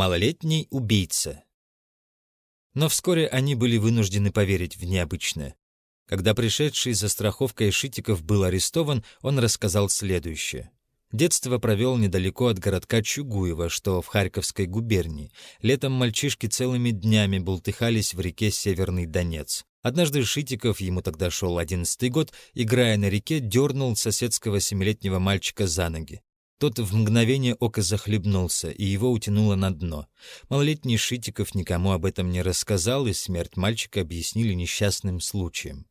Малолетний убийца. Но вскоре они были вынуждены поверить в необычное. Когда пришедший за страховкой Шитиков был арестован, он рассказал следующее. Детство провел недалеко от городка Чугуева, что в Харьковской губернии. Летом мальчишки целыми днями бултыхались в реке Северный Донец. Однажды Шитиков, ему тогда шел одиннадцатый год, играя на реке, дернул соседского семилетнего мальчика за ноги. Тот в мгновение ока захлебнулся, и его утянуло на дно. Малолетний Шитиков никому об этом не рассказал, и смерть мальчика объяснили несчастным случаем.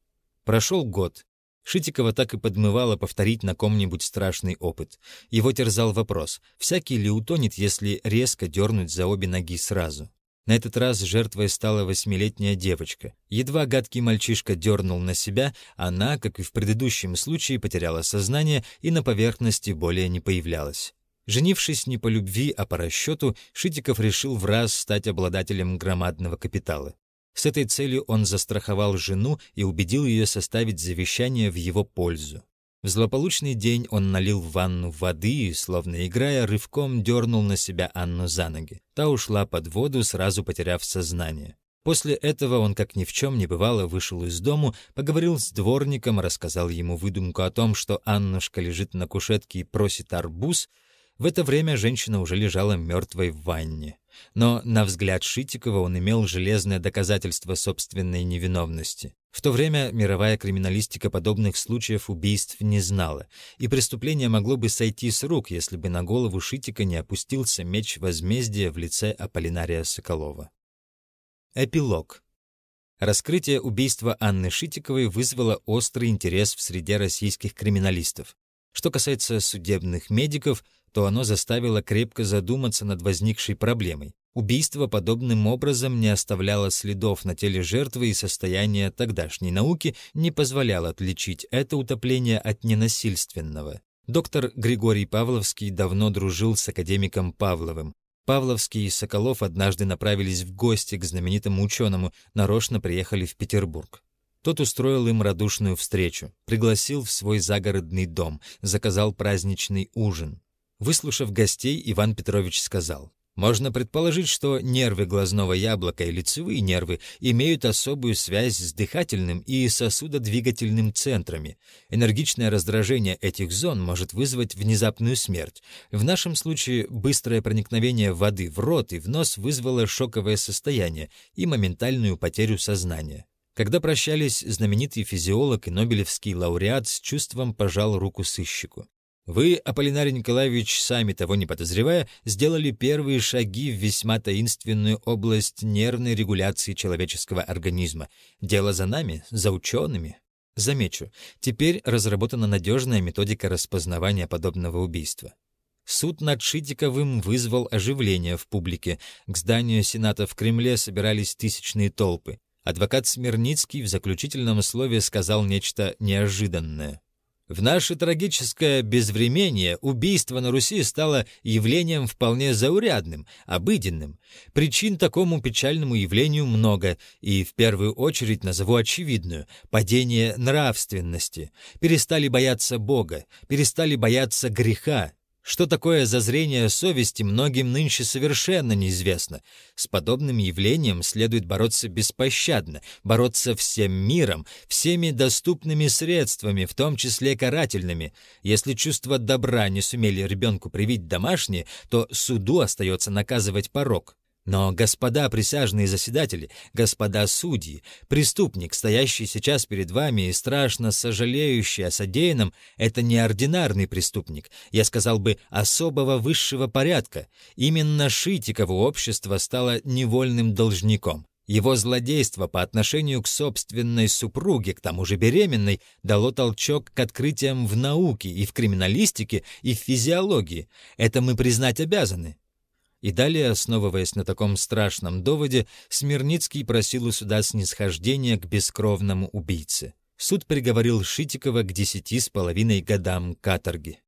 Прошел год. Шитикова так и подмывало повторить на ком-нибудь страшный опыт. Его терзал вопрос, всякий ли утонет, если резко дернуть за обе ноги сразу. На этот раз жертвой стала восьмилетняя девочка. Едва гадкий мальчишка дернул на себя, она, как и в предыдущем случае, потеряла сознание и на поверхности более не появлялась. Женившись не по любви, а по расчету, Шитиков решил в раз стать обладателем громадного капитала. С этой целью он застраховал жену и убедил ее составить завещание в его пользу. В злополучный день он налил в ванну воды и, словно играя, рывком дернул на себя Анну за ноги. Та ушла под воду, сразу потеряв сознание. После этого он, как ни в чем не бывало, вышел из дому, поговорил с дворником, рассказал ему выдумку о том, что Аннушка лежит на кушетке и просит арбуз. В это время женщина уже лежала мертвой в ванне. Но, на взгляд Шитикова, он имел железное доказательство собственной невиновности. В то время мировая криминалистика подобных случаев убийств не знала, и преступление могло бы сойти с рук, если бы на голову Шитика не опустился меч возмездия в лице Аполлинария Соколова. Эпилог. Раскрытие убийства Анны Шитиковой вызвало острый интерес в среде российских криминалистов. Что касается судебных медиков, то оно заставило крепко задуматься над возникшей проблемой. Убийство подобным образом не оставляло следов на теле жертвы и состояние тогдашней науки не позволяло отличить это утопление от ненасильственного. Доктор Григорий Павловский давно дружил с академиком Павловым. Павловский и Соколов однажды направились в гости к знаменитому ученому, нарочно приехали в Петербург. Тот устроил им радушную встречу, пригласил в свой загородный дом, заказал праздничный ужин. Выслушав гостей, Иван Петрович сказал, можно предположить, что нервы глазного яблока и лицевые нервы имеют особую связь с дыхательным и сосудодвигательным центрами. Энергичное раздражение этих зон может вызвать внезапную смерть. В нашем случае быстрое проникновение воды в рот и в нос вызвало шоковое состояние и моментальную потерю сознания. Когда прощались, знаменитый физиолог и нобелевский лауреат с чувством пожал руку сыщику. Вы, Аполлинарий Николаевич, сами того не подозревая, сделали первые шаги в весьма таинственную область нервной регуляции человеческого организма. Дело за нами, за учеными. Замечу, теперь разработана надежная методика распознавания подобного убийства. Суд над Шитиковым вызвал оживление в публике. К зданию Сената в Кремле собирались тысячные толпы. Адвокат Смирницкий в заключительном слове сказал нечто неожиданное. В наше трагическое безвременье убийство на Руси стало явлением вполне заурядным, обыденным. Причин такому печальному явлению много, и в первую очередь назову очевидную – падение нравственности. Перестали бояться Бога, перестали бояться греха, что такое зазрение совести, многим нынче совершенно неизвестно. С подобным явлением следует бороться беспощадно, бороться всем миром, всеми доступными средствами, в том числе карательными. Если чувство добра не сумели ребенку привить домашние, то суду остается наказывать порог. Но, господа присяжные заседатели, господа судьи, преступник, стоящий сейчас перед вами и страшно сожалеющий о содеянном, это неординарный преступник, я сказал бы, особого высшего порядка. Именно Шитиково общество стало невольным должником. Его злодейство по отношению к собственной супруге, к тому же беременной, дало толчок к открытиям в науке и в криминалистике, и в физиологии. Это мы признать обязаны. И далее, основываясь на таком страшном доводе, Смирницкий просил у суда снисхождения к бескровному убийце. Суд приговорил Шитикова к десяти с половиной годам каторги.